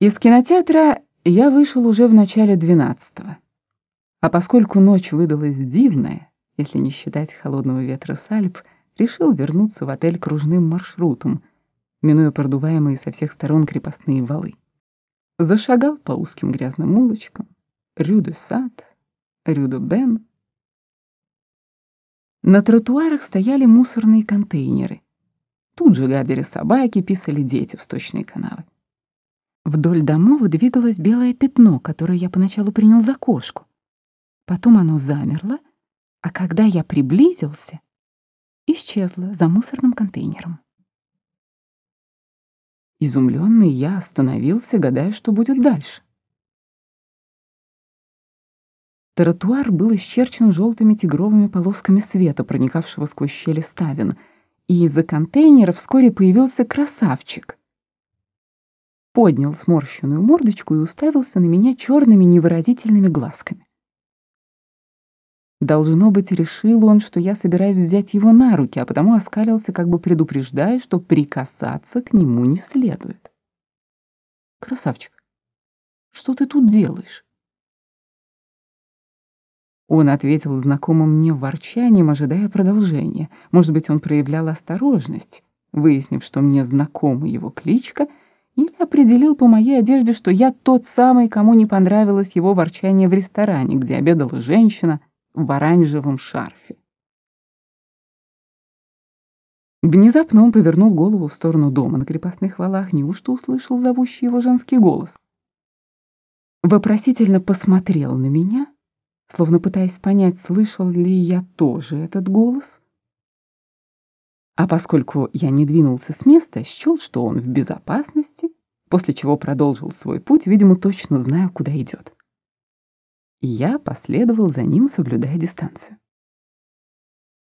Из кинотеатра я вышел уже в начале двенадцатого. А поскольку ночь выдалась дивная, если не считать холодного ветра с Альп, решил вернуться в отель кружным маршрутом, минуя продуваемые со всех сторон крепостные валы. Зашагал по узким грязным улочкам, Рю-де-Сад, Рю-де-Бен. На тротуарах стояли мусорные контейнеры. Тут же гадили собаки, писали дети в сточные канавы. Вдоль домов двигалось белое пятно, которое я поначалу принял за кошку. Потом оно замерло, а когда я приблизился, исчезло за мусорным контейнером. Изумленный я остановился, гадая, что будет дальше. Тротуар был исчерчен желтыми тигровыми полосками света, проникавшего сквозь щели ставен, и из-за контейнера вскоре появился красавчик — поднял сморщенную мордочку и уставился на меня черными невыразительными глазками. Должно быть, решил он, что я собираюсь взять его на руки, а потому оскалился, как бы предупреждая, что прикасаться к нему не следует. «Красавчик, что ты тут делаешь?» Он ответил знакомым мне ворчанием, ожидая продолжения. Может быть, он проявлял осторожность, выяснив, что мне знакома его кличка — или определил по моей одежде, что я тот самый, кому не понравилось его ворчание в ресторане, где обедала женщина в оранжевом шарфе. Внезапно он повернул голову в сторону дома на крепостных валах, неужто услышал зовущий его женский голос. Вопросительно посмотрел на меня, словно пытаясь понять, слышал ли я тоже этот голос — а поскольку я не двинулся с места, счел, что он в безопасности, после чего продолжил свой путь, видимо, точно зная, куда идет. Я последовал за ним, соблюдая дистанцию.